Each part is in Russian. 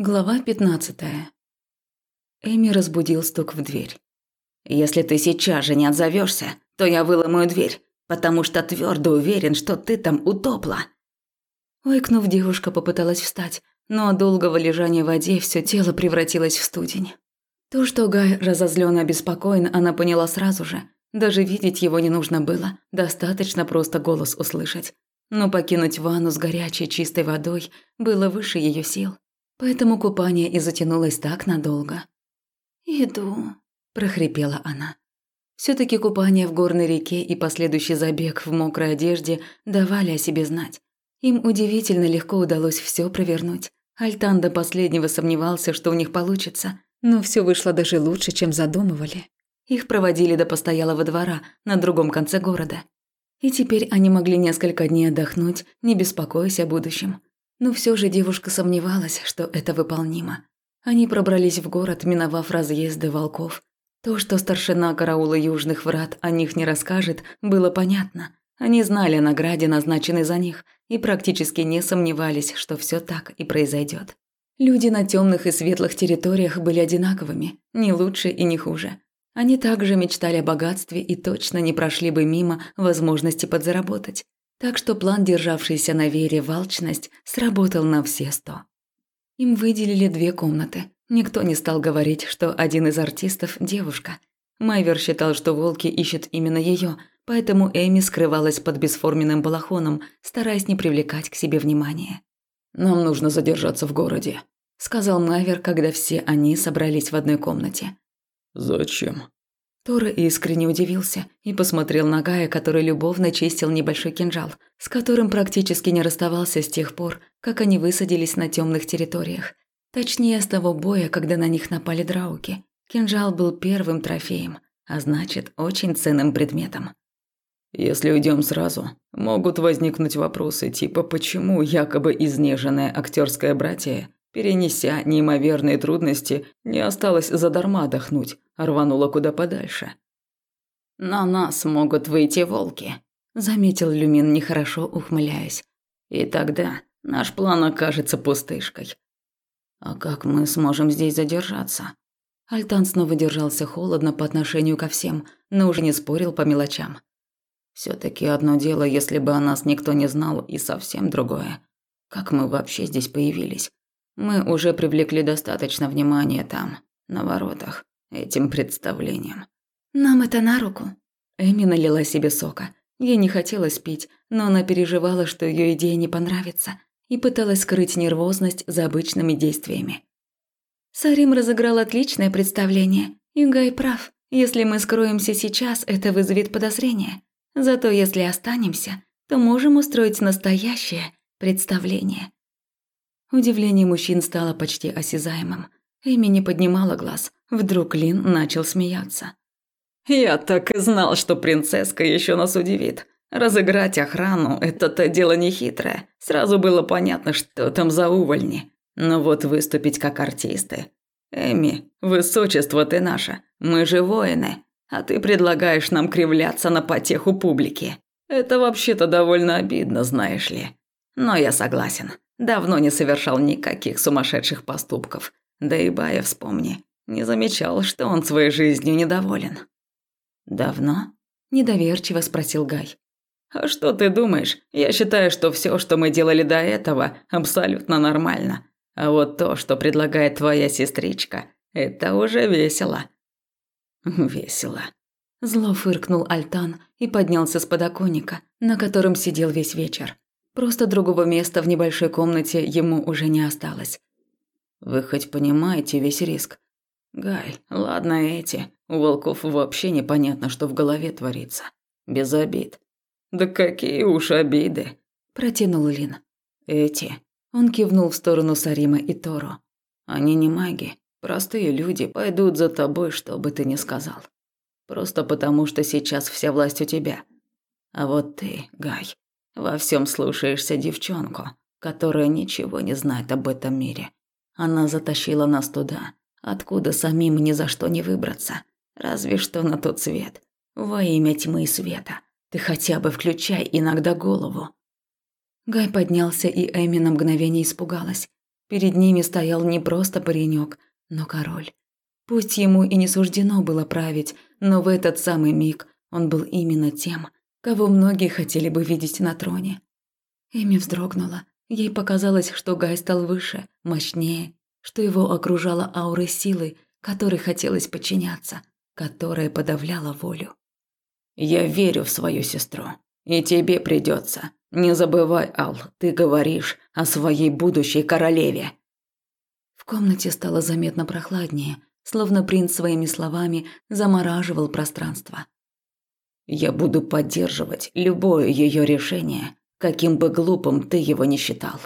Глава 15. Эми разбудил стук в дверь. Если ты сейчас же не отзовешься, то я выломаю дверь, потому что твердо уверен, что ты там утопла. Ойкнув, девушка попыталась встать, но от долгого лежания в воде все тело превратилось в студень. То, что Гай разозлен и обеспокоен, она поняла сразу же. Даже видеть его не нужно было, достаточно просто голос услышать. Но покинуть ванну с горячей чистой водой было выше ее сил. Поэтому купание и затянулось так надолго. «Иду», – прохрипела она. все таки купание в горной реке и последующий забег в мокрой одежде давали о себе знать. Им удивительно легко удалось все провернуть. Альтан до последнего сомневался, что у них получится, но все вышло даже лучше, чем задумывали. Их проводили до постоялого двора на другом конце города. И теперь они могли несколько дней отдохнуть, не беспокоясь о будущем. Но все же девушка сомневалась, что это выполнимо. Они пробрались в город, миновав разъезды волков. То, что старшина караула Южных Врат о них не расскажет, было понятно. Они знали о награде, назначенной за них, и практически не сомневались, что все так и произойдет. Люди на темных и светлых территориях были одинаковыми, не лучше и не хуже. Они также мечтали о богатстве и точно не прошли бы мимо возможности подзаработать. Так что план, державшийся на вере в алчность, сработал на все сто. Им выделили две комнаты. Никто не стал говорить, что один из артистов – девушка. Майвер считал, что волки ищут именно ее, поэтому Эми скрывалась под бесформенным балахоном, стараясь не привлекать к себе внимания. «Нам нужно задержаться в городе», – сказал Майвер, когда все они собрались в одной комнате. «Зачем?» Тора искренне удивился и посмотрел на Гая, который любовно чистил небольшой кинжал, с которым практически не расставался с тех пор, как они высадились на темных территориях. Точнее, с того боя, когда на них напали драуки. Кинжал был первым трофеем, а значит, очень ценным предметом. Если уйдем сразу, могут возникнуть вопросы типа почему якобы изнеженное актерское братье, перенеся неимоверные трудности, не осталось задарма отдохнуть, рванула куда подальше. «На нас могут выйти волки», – заметил Люмин, нехорошо ухмыляясь. «И тогда наш план окажется пустышкой». «А как мы сможем здесь задержаться?» Альтан снова держался холодно по отношению ко всем, но уже не спорил по мелочам. все таки одно дело, если бы о нас никто не знал, и совсем другое. Как мы вообще здесь появились? Мы уже привлекли достаточно внимания там, на воротах этим представлением. Нам это на руку. Эми налила себе сока. Ей не хотелось пить, но она переживала, что ее идея не понравится, и пыталась скрыть нервозность за обычными действиями. Сарим разыграл отличное представление, и Гай прав. Если мы скроемся сейчас, это вызовет подозрение. Зато если останемся, то можем устроить настоящее представление. Удивление мужчин стало почти осязаемым. Эми не поднимала глаз. Вдруг Лин начал смеяться. «Я так и знал, что принцесска еще нас удивит. Разыграть охрану – это-то дело нехитрое. Сразу было понятно, что там за увольни. Но вот выступить как артисты. Эми, высочество ты наше, мы же воины, а ты предлагаешь нам кривляться на потеху публики. Это вообще-то довольно обидно, знаешь ли. Но я согласен. Давно не совершал никаких сумасшедших поступков. Да и Бая вспомни. Не замечал, что он своей жизнью недоволен. «Давно?» – недоверчиво спросил Гай. «А что ты думаешь? Я считаю, что все, что мы делали до этого, абсолютно нормально. А вот то, что предлагает твоя сестричка, это уже весело». «Весело». Зло фыркнул Альтан и поднялся с подоконника, на котором сидел весь вечер. Просто другого места в небольшой комнате ему уже не осталось. «Вы хоть понимаете весь риск? Гай, ладно эти. У волков вообще непонятно, что в голове творится. Без обид. Да какие уж обиды. Протянул Лин. Эти. Он кивнул в сторону Сарима и Торо. Они не маги. Простые люди пойдут за тобой, что бы ты ни сказал. Просто потому, что сейчас вся власть у тебя. А вот ты, Гай, во всем слушаешься девчонку, которая ничего не знает об этом мире. Она затащила нас туда, откуда самим ни за что не выбраться. Разве что на тот свет. Во имя тьмы и света. Ты хотя бы включай иногда голову. Гай поднялся, и Эми на мгновение испугалась. Перед ними стоял не просто паренек, но король. Пусть ему и не суждено было править, но в этот самый миг он был именно тем, кого многие хотели бы видеть на троне. Эми вздрогнула. Ей показалось, что Гай стал выше, мощнее, что его окружала аура силы, которой хотелось подчиняться, которая подавляла волю. «Я верю в свою сестру, и тебе придется. Не забывай, Ал, ты говоришь о своей будущей королеве». В комнате стало заметно прохладнее, словно принц своими словами замораживал пространство. «Я буду поддерживать любое ее решение, каким бы глупым ты его не считал».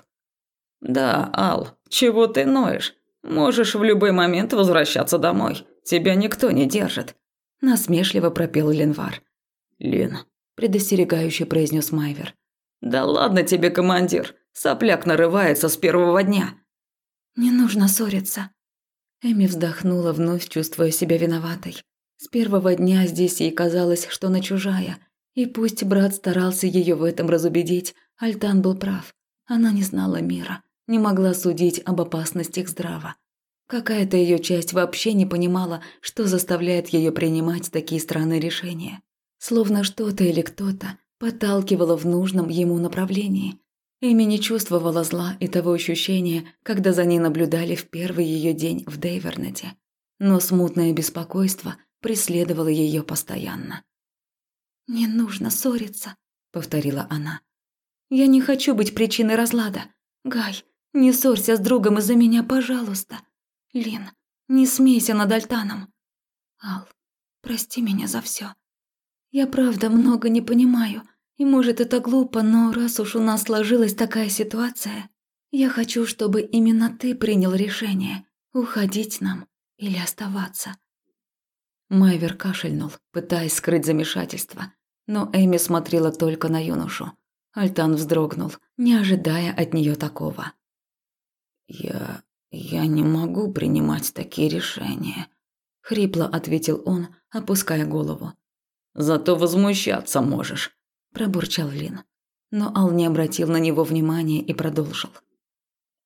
«Да, Ал, чего ты ноешь? Можешь в любой момент возвращаться домой. Тебя никто не держит», – насмешливо пропел Ленвар. «Лен», – предостерегающе произнес Майвер. «Да ладно тебе, командир, сопляк нарывается с первого дня». «Не нужно ссориться», Эми вздохнула, вновь чувствуя себя виноватой. С первого дня здесь ей казалось, что она чужая. И пусть брат старался ее в этом разубедить, Альтан был прав. Она не знала мира, не могла судить об опасностях здраво. Какая-то ее часть вообще не понимала, что заставляет ее принимать такие странные решения. Словно что-то или кто-то подталкивало в нужном ему направлении. Эми не чувствовала зла и того ощущения, когда за ней наблюдали в первый ее день в Дейвернете. Но смутное беспокойство преследовало ее постоянно. «Не нужно ссориться», — повторила она. «Я не хочу быть причиной разлада. Гай, не ссорься с другом из-за меня, пожалуйста. Лин, не смейся над Альтаном. Ал, прости меня за все. Я правда много не понимаю, и может это глупо, но раз уж у нас сложилась такая ситуация, я хочу, чтобы именно ты принял решение, уходить нам или оставаться. Майвер кашельнул, пытаясь скрыть замешательство, но Эми смотрела только на юношу. Альтан вздрогнул, не ожидая от нее такого. «Я... я не могу принимать такие решения», — хрипло ответил он, опуская голову. «Зато возмущаться можешь пробурчал Лин. Но Ал не обратил на него внимания и продолжил.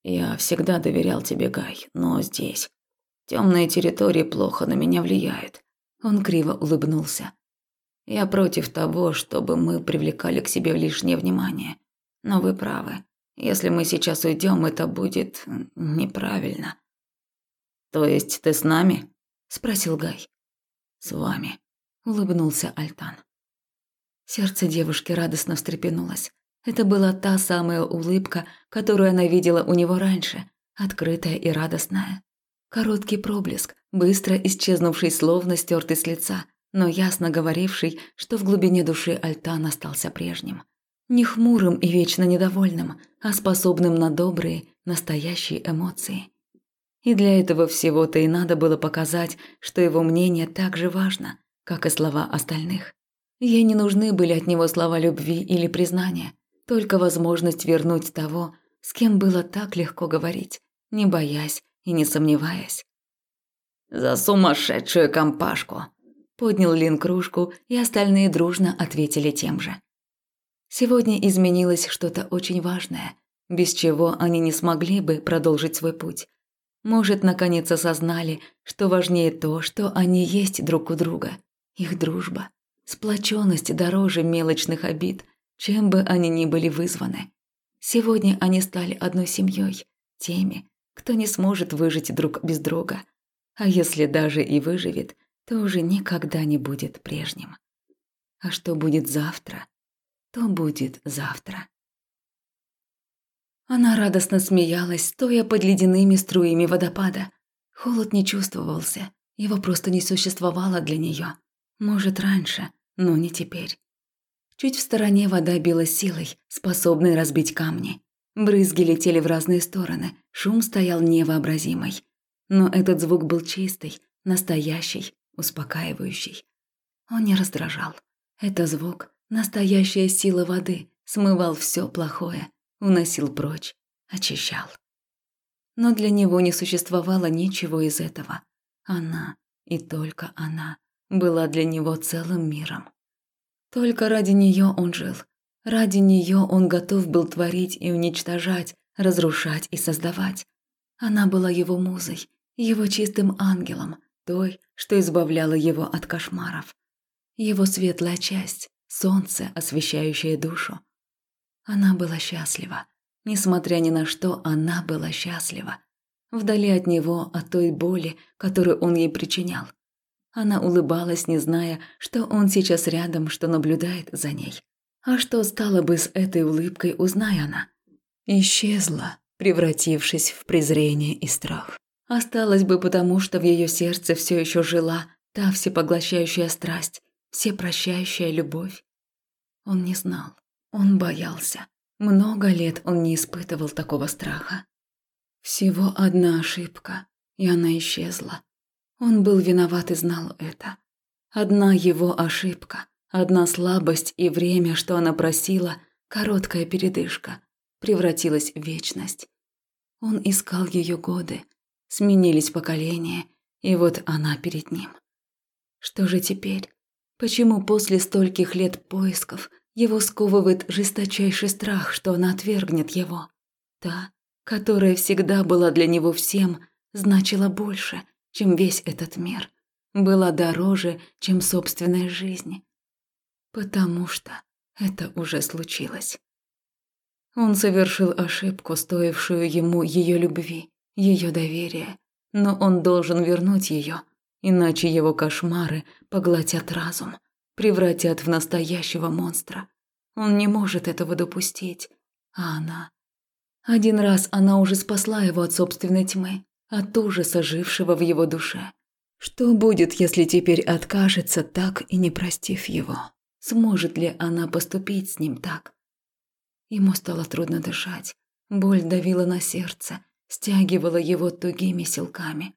Я всегда доверял тебе, Гай, но здесь темные территории плохо на меня влияют. Он криво улыбнулся. Я против того, чтобы мы привлекали к себе лишнее внимание. Но вы правы. Если мы сейчас уйдем, это будет неправильно. То есть ты с нами? спросил Гай. С вами, улыбнулся Альтан. Сердце девушки радостно встрепенулось. Это была та самая улыбка, которую она видела у него раньше, открытая и радостная. Короткий проблеск, быстро исчезнувший словно стертый с лица, но ясно говоривший, что в глубине души Альтан остался прежним. Не хмурым и вечно недовольным, а способным на добрые, настоящие эмоции. И для этого всего-то и надо было показать, что его мнение так же важно, как и слова остальных. Ей не нужны были от него слова любви или признания, только возможность вернуть того, с кем было так легко говорить, не боясь и не сомневаясь. «За сумасшедшую компашку!» Поднял Лин кружку, и остальные дружно ответили тем же. Сегодня изменилось что-то очень важное, без чего они не смогли бы продолжить свой путь. Может, наконец осознали, что важнее то, что они есть друг у друга, их дружба. Сплоченность дороже мелочных обид, чем бы они ни были вызваны. Сегодня они стали одной семьей, теми, кто не сможет выжить друг без друга. А если даже и выживет, то уже никогда не будет прежним. А что будет завтра, то будет завтра. Она радостно смеялась, стоя под ледяными струями водопада. Холод не чувствовался, его просто не существовало для нее. Может, раньше, но не теперь. Чуть в стороне вода била силой, способной разбить камни. Брызги летели в разные стороны, шум стоял невообразимый. Но этот звук был чистый, настоящий, успокаивающий. Он не раздражал. Это звук, настоящая сила воды, смывал все плохое, уносил прочь, очищал. Но для него не существовало ничего из этого. Она, и только она, была для него целым миром. Только ради нее он жил. Ради нее он готов был творить и уничтожать, разрушать и создавать. Она была его музой, его чистым ангелом, той, что избавляла его от кошмаров. Его светлая часть, солнце, освещающее душу. Она была счастлива. Несмотря ни на что, она была счастлива. Вдали от него, от той боли, которую он ей причинял. Она улыбалась, не зная, что он сейчас рядом, что наблюдает за ней. А что стало бы с этой улыбкой, узная она? Исчезла, превратившись в презрение и страх. Осталась бы потому, что в ее сердце все еще жила та всепоглощающая страсть, всепрощающая любовь. Он не знал, он боялся. Много лет он не испытывал такого страха. Всего одна ошибка, и она исчезла. Он был виноват и знал это. Одна его ошибка, одна слабость и время, что она просила, короткая передышка, превратилась в вечность. Он искал ее годы, сменились поколения, и вот она перед ним. Что же теперь? Почему после стольких лет поисков его сковывает жесточайший страх, что она отвергнет его? Та, которая всегда была для него всем, значила больше, чем весь этот мир, была дороже, чем собственная жизнь. Потому что это уже случилось. Он совершил ошибку, стоившую ему ее любви, ее доверия, но он должен вернуть ее, иначе его кошмары поглотят разум, превратят в настоящего монстра. Он не может этого допустить, а она... Один раз она уже спасла его от собственной тьмы, от ужаса, жившего в его душе. Что будет, если теперь откажется, так и не простив его? Сможет ли она поступить с ним так? Ему стало трудно дышать. Боль давила на сердце, стягивала его тугими силками.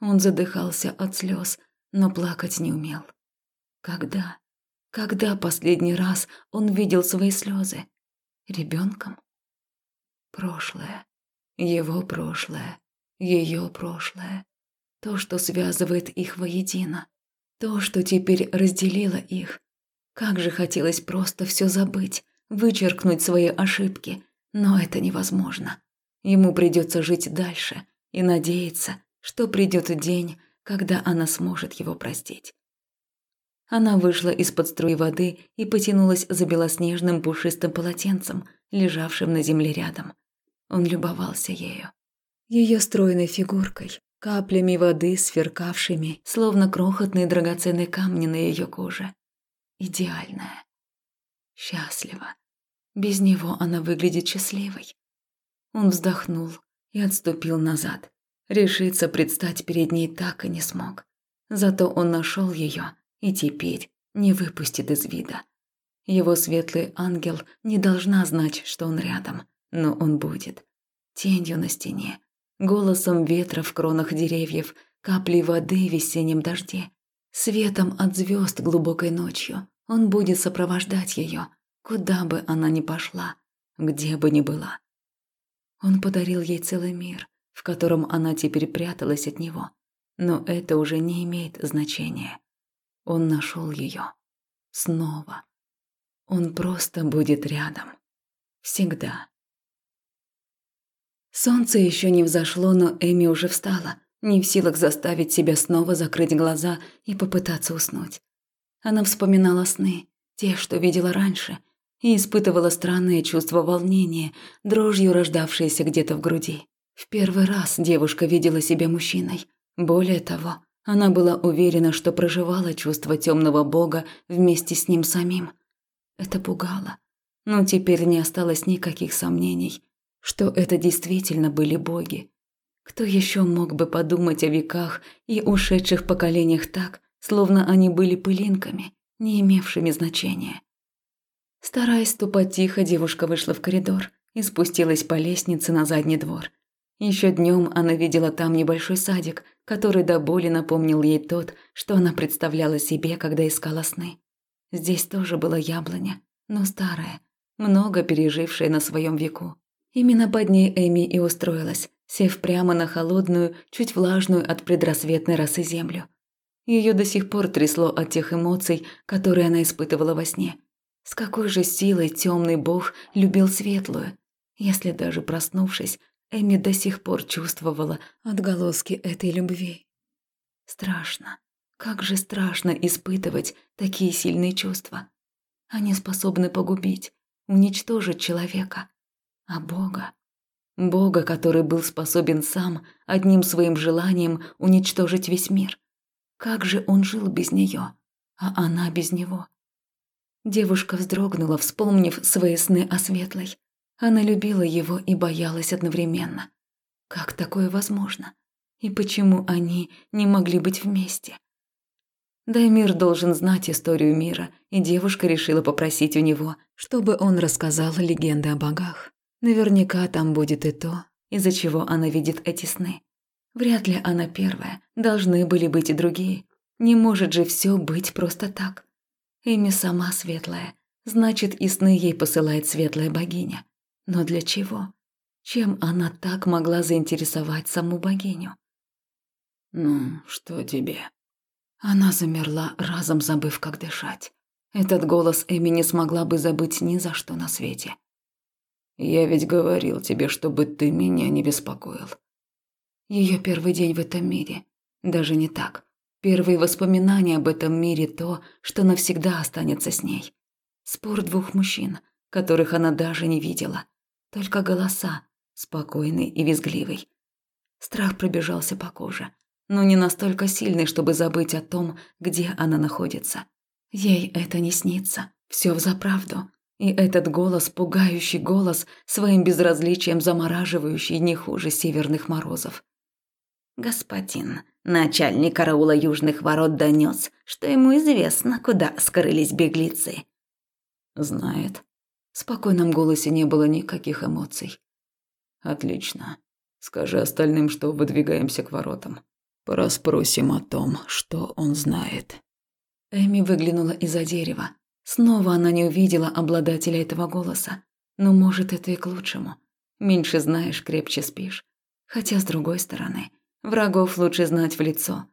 Он задыхался от слез, но плакать не умел. Когда? Когда последний раз он видел свои слезы? Ребенком? Прошлое. Его прошлое ее прошлое, то, что связывает их воедино, то, что теперь разделило их. Как же хотелось просто все забыть, вычеркнуть свои ошибки, но это невозможно. Ему придется жить дальше и надеяться, что придет день, когда она сможет его простить. Она вышла из-под струи воды и потянулась за белоснежным пушистым полотенцем, лежавшим на земле рядом. Он любовался ею ее стройной фигуркой, каплями воды, сверкавшими, словно крохотные драгоценные камни на ее коже. Идеальная. Счастлива. Без него она выглядит счастливой. Он вздохнул и отступил назад. Решиться предстать перед ней так и не смог. Зато он нашел ее и теперь не выпустит из вида. Его светлый ангел не должна знать, что он рядом, но он будет. Тенью на стене, голосом ветра в кронах деревьев, каплей воды в весеннем дожде, светом от звезд глубокой ночью. Он будет сопровождать ее, куда бы она ни пошла, где бы ни была. Он подарил ей целый мир, в котором она теперь пряталась от него. Но это уже не имеет значения. Он нашел ее. Снова. Он просто будет рядом. Всегда. Солнце еще не взошло, но Эми уже встала, не в силах заставить себя снова закрыть глаза и попытаться уснуть. Она вспоминала сны, те, что видела раньше, и испытывала странное чувство волнения, дрожью рождавшееся где-то в груди. В первый раз девушка видела себя мужчиной. Более того, она была уверена, что проживала чувство темного бога вместе с ним самим. Это пугало. Но теперь не осталось никаких сомнений что это действительно были боги. Кто еще мог бы подумать о веках и ушедших поколениях так, словно они были пылинками, не имевшими значения? Стараясь ступать тихо, девушка вышла в коридор и спустилась по лестнице на задний двор. Еще днем она видела там небольшой садик, который до боли напомнил ей тот, что она представляла себе, когда искала сны. Здесь тоже была яблоня, но старая, много пережившая на своем веку. Именно под ней Эми и устроилась, сев прямо на холодную, чуть влажную от предрассветной росы землю. Ее до сих пор трясло от тех эмоций, которые она испытывала во сне. С какой же силой темный бог любил светлую, если даже проснувшись, Эми до сих пор чувствовала отголоски этой любви. Страшно. Как же страшно испытывать такие сильные чувства. Они способны погубить, уничтожить человека. А Бога? Бога, который был способен сам, одним своим желанием, уничтожить весь мир. Как же он жил без нее, а она без него? Девушка вздрогнула, вспомнив свои сны о Светлой. Она любила его и боялась одновременно. Как такое возможно? И почему они не могли быть вместе? Даймир должен знать историю мира, и девушка решила попросить у него, чтобы он рассказал легенды о богах. Наверняка там будет и то, из-за чего она видит эти сны. Вряд ли она первая, должны были быть и другие. Не может же все быть просто так. Эми сама светлая, значит и сны ей посылает светлая богиня. Но для чего? Чем она так могла заинтересовать саму богиню? «Ну, что тебе?» Она замерла, разом забыв, как дышать. Этот голос Эми не смогла бы забыть ни за что на свете. «Я ведь говорил тебе, чтобы ты меня не беспокоил». Ее первый день в этом мире. Даже не так. Первые воспоминания об этом мире то, что навсегда останется с ней. Спор двух мужчин, которых она даже не видела. Только голоса, спокойный и визгливый. Страх пробежался по коже но не настолько сильный, чтобы забыть о том, где она находится. Ей это не снится, все взаправду. И этот голос, пугающий голос, своим безразличием замораживающий не хуже северных морозов. «Господин, начальник караула южных ворот донес, что ему известно, куда скрылись беглецы». «Знает». В спокойном голосе не было никаких эмоций. «Отлично. Скажи остальным, что выдвигаемся к воротам. Расспросим о том, что он знает. Эми выглянула из-за дерева. Снова она не увидела обладателя этого голоса. Но может это и к лучшему. Меньше знаешь, крепче спишь. Хотя с другой стороны, врагов лучше знать в лицо.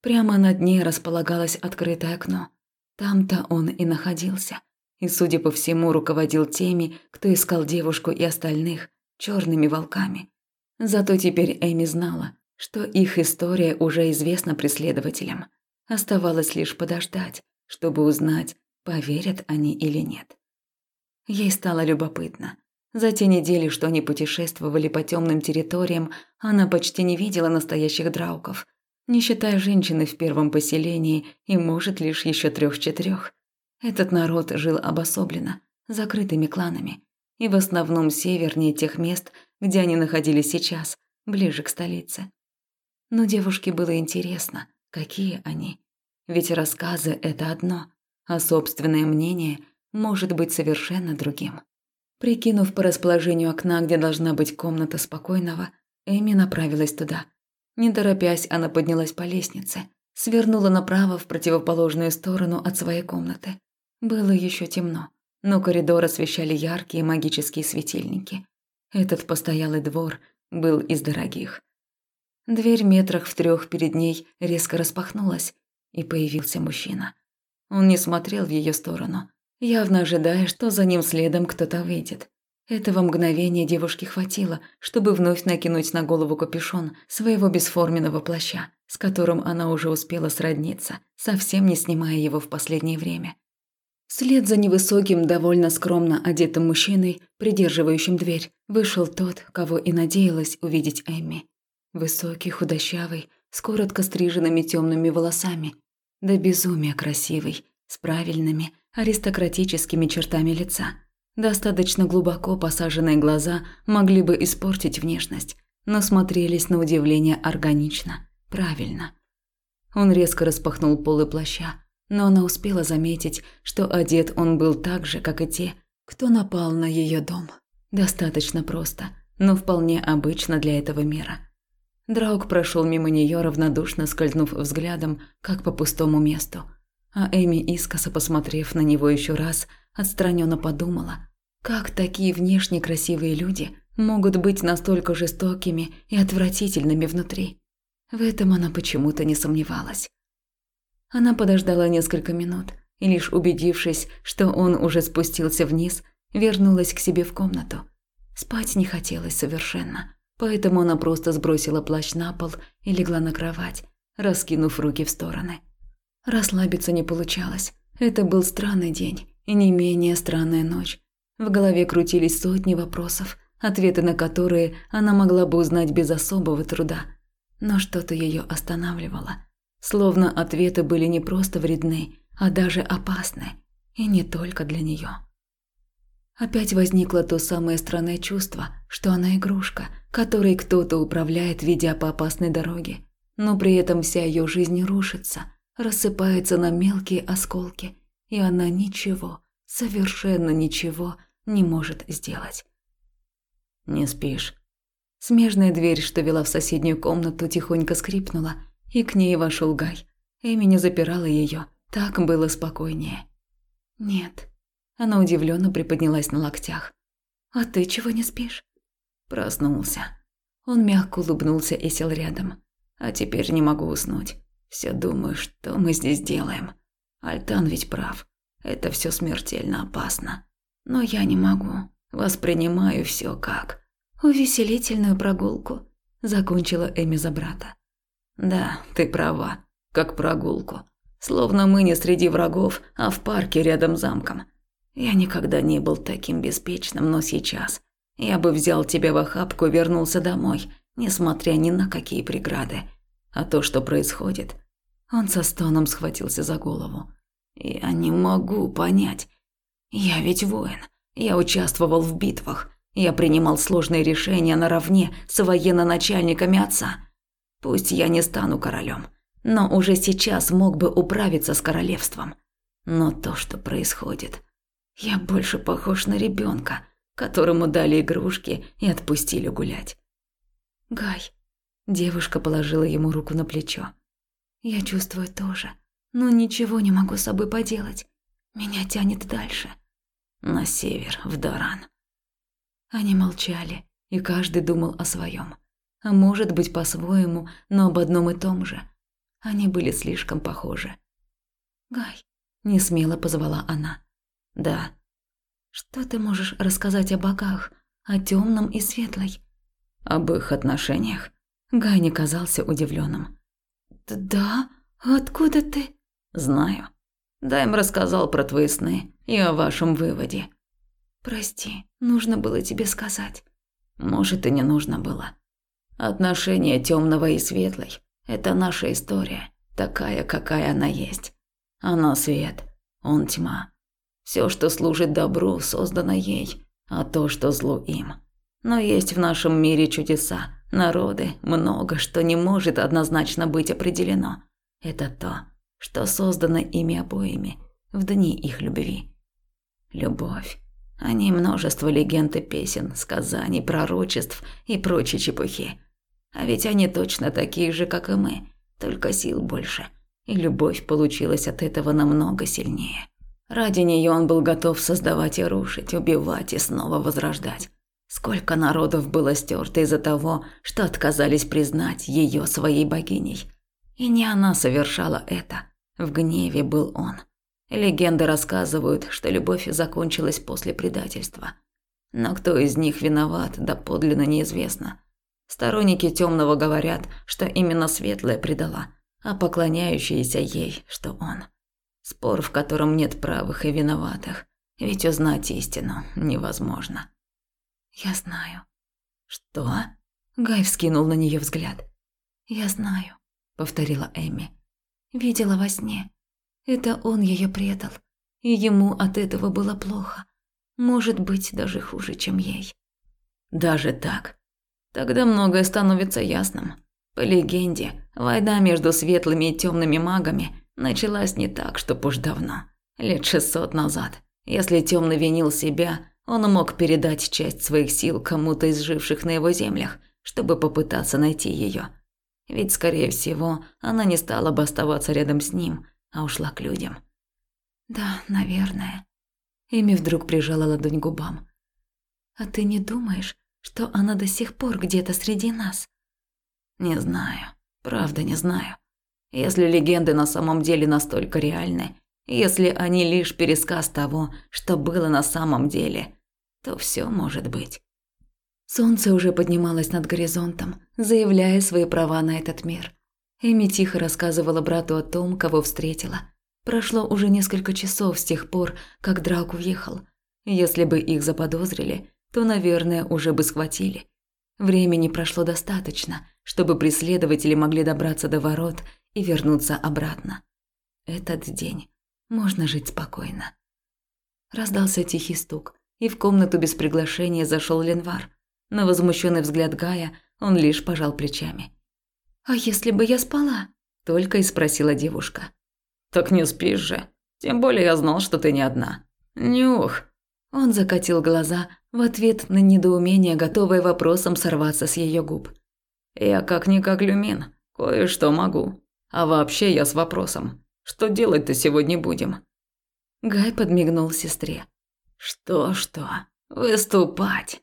Прямо над ней располагалось открытое окно. Там-то он и находился. И, судя по всему, руководил теми, кто искал девушку и остальных, черными волками. Зато теперь Эми знала, что их история уже известна преследователям. Оставалось лишь подождать, чтобы узнать, поверят они или нет. Ей стало любопытно. За те недели, что они путешествовали по темным территориям, она почти не видела настоящих драуков, не считая женщины в первом поселении и, может, лишь еще трех-четырех. Этот народ жил обособленно, закрытыми кланами, и в основном севернее тех мест, где они находились сейчас, ближе к столице. Но девушке было интересно, какие они. Ведь рассказы – это одно, а собственное мнение может быть совершенно другим. Прикинув по расположению окна, где должна быть комната спокойного, Эми направилась туда. Не торопясь, она поднялась по лестнице, свернула направо в противоположную сторону от своей комнаты. Было еще темно, но коридор освещали яркие магические светильники. Этот постоялый двор был из дорогих. Дверь метрах в трех перед ней резко распахнулась, и появился мужчина. Он не смотрел в ее сторону, явно ожидая, что за ним следом кто-то выйдет. Этого мгновения девушке хватило, чтобы вновь накинуть на голову капюшон своего бесформенного плаща, с которым она уже успела сродниться, совсем не снимая его в последнее время. Вслед за невысоким, довольно скромно одетым мужчиной, придерживающим дверь, вышел тот, кого и надеялась увидеть Эмми. Высокий, худощавый, с коротко стриженными темными волосами. Да безумия красивый, с правильными, аристократическими чертами лица. Достаточно глубоко посаженные глаза могли бы испортить внешность, но смотрелись на удивление органично, правильно. Он резко распахнул полы плаща, но она успела заметить, что одет он был так же, как и те, кто напал на ее дом. Достаточно просто, но вполне обычно для этого мира. Драук прошел мимо нее, равнодушно скользнув взглядом, как по пустому месту. А Эми, искоса посмотрев на него еще раз, отстраненно подумала, как такие внешне красивые люди могут быть настолько жестокими и отвратительными внутри. В этом она почему-то не сомневалась. Она подождала несколько минут и, лишь убедившись, что он уже спустился вниз, вернулась к себе в комнату. Спать не хотелось совершенно. Поэтому она просто сбросила плащ на пол и легла на кровать, раскинув руки в стороны. Расслабиться не получалось. Это был странный день и не менее странная ночь. В голове крутились сотни вопросов, ответы на которые она могла бы узнать без особого труда. Но что-то ее останавливало. Словно ответы были не просто вредны, а даже опасны. И не только для нее. Опять возникло то самое странное чувство, что она игрушка, которой кто-то управляет, ведя по опасной дороге. Но при этом вся ее жизнь рушится, рассыпается на мелкие осколки, и она ничего, совершенно ничего не может сделать. «Не спишь?» Смежная дверь, что вела в соседнюю комнату, тихонько скрипнула, и к ней вошел Гай. Эми не запирала ее, так было спокойнее. «Нет». Она удивленно приподнялась на локтях. «А ты чего не спишь?» Проснулся. Он мягко улыбнулся и сел рядом. «А теперь не могу уснуть. Все думаю, что мы здесь делаем. Альтан ведь прав. Это все смертельно опасно. Но я не могу. Воспринимаю все как увеселительную прогулку, закончила Эми за брата. Да, ты права. Как прогулку. Словно мы не среди врагов, а в парке рядом с замком. Я никогда не был таким беспечным, но сейчас я бы взял тебя в охапку и вернулся домой, несмотря ни на какие преграды. А то, что происходит, он со стоном схватился за голову. Я не могу понять. Я ведь воин. Я участвовал в битвах. Я принимал сложные решения наравне с военно-начальниками отца. Пусть я не стану королем, но уже сейчас мог бы управиться с королевством. Но то, что происходит, я больше похож на ребенка, которому дали игрушки и отпустили гулять. Гай, девушка положила ему руку на плечо. Я чувствую тоже, но ничего не могу с собой поделать. Меня тянет дальше. На север, в Даран. Они молчали, и каждый думал о своем. А может быть, по-своему, но об одном и том же. Они были слишком похожи. «Гай», – несмело позвала она. «Да». «Что ты можешь рассказать о богах, о темном и светлой?» «Об их отношениях?» Гай не казался удивленным. «Да? Откуда ты?» «Знаю. Дайм рассказал про твои сны и о вашем выводе». «Прости, нужно было тебе сказать». «Может, и не нужно было. Отношения темного и светлой – это наша история, такая, какая она есть. Она свет, он тьма. Все, что служит добру, создано ей, а то, что злу им. Но есть в нашем мире чудеса, народы, много, что не может однозначно быть определено. Это то, что создано ими обоими в дни их любви. Любовь о ней множество легенд и песен, сказаний, пророчеств и прочей чепухи. А ведь они точно такие же, как и мы, только сил больше. И любовь получилась от этого намного сильнее. Ради нее он был готов создавать и рушить, убивать и снова возрождать. Сколько народов было стерто из-за того, что отказались признать ее своей богиней. И не она совершала это. В гневе был он. Легенды рассказывают, что любовь закончилась после предательства. Но кто из них виноват, доподлинно неизвестно. Сторонники темного говорят, что именно светлая предала, а поклоняющиеся ей, что он. Спор, в котором нет правых и виноватых, ведь узнать истину невозможно. «Я знаю». «Что?» Гай вскинул на нее взгляд. «Я знаю», — повторила Эми. «Видела во сне. Это он ее предал, и ему от этого было плохо. Может быть, даже хуже, чем ей. Даже так? Тогда многое становится ясным. По легенде, война между светлыми и темными магами началась не так, чтоб уж давно, лет шестьсот назад. Если темный винил себя, он мог передать часть своих сил кому-то из живших на его землях, чтобы попытаться найти ее. Ведь, скорее всего, она не стала бы оставаться рядом с ним, а ушла к людям. Да, наверное. Эми вдруг прижала ладонь к губам. А ты не думаешь, что она до сих пор где-то среди нас? Не знаю. Правда, не знаю. Если легенды на самом деле настолько реальны, если они лишь пересказ того, что было на самом деле, то все может быть. Солнце уже поднималось над горизонтом, заявляя свои права на этот мир. Эми тихо рассказывала брату о том, кого встретила. Прошло уже несколько часов с тех пор, как Драк уехал. Если бы их заподозрили, то, наверное, уже бы схватили. Времени прошло достаточно, чтобы преследователи могли добраться до ворот и вернуться обратно. Этот день можно жить спокойно. Раздался тихий стук, и в комнату без приглашения зашел Ленвар. На возмущенный взгляд Гая он лишь пожал плечами. «А если бы я спала?» – только и спросила девушка. «Так не спишь же. Тем более я знал, что ты не одна. Нюх!» Он закатил глаза в ответ на недоумение, готовое вопросом сорваться с ее губ. «Я как-никак люмин. Кое-что могу. А вообще я с вопросом. Что делать-то сегодня будем?» Гай подмигнул сестре. «Что-что? Выступать!»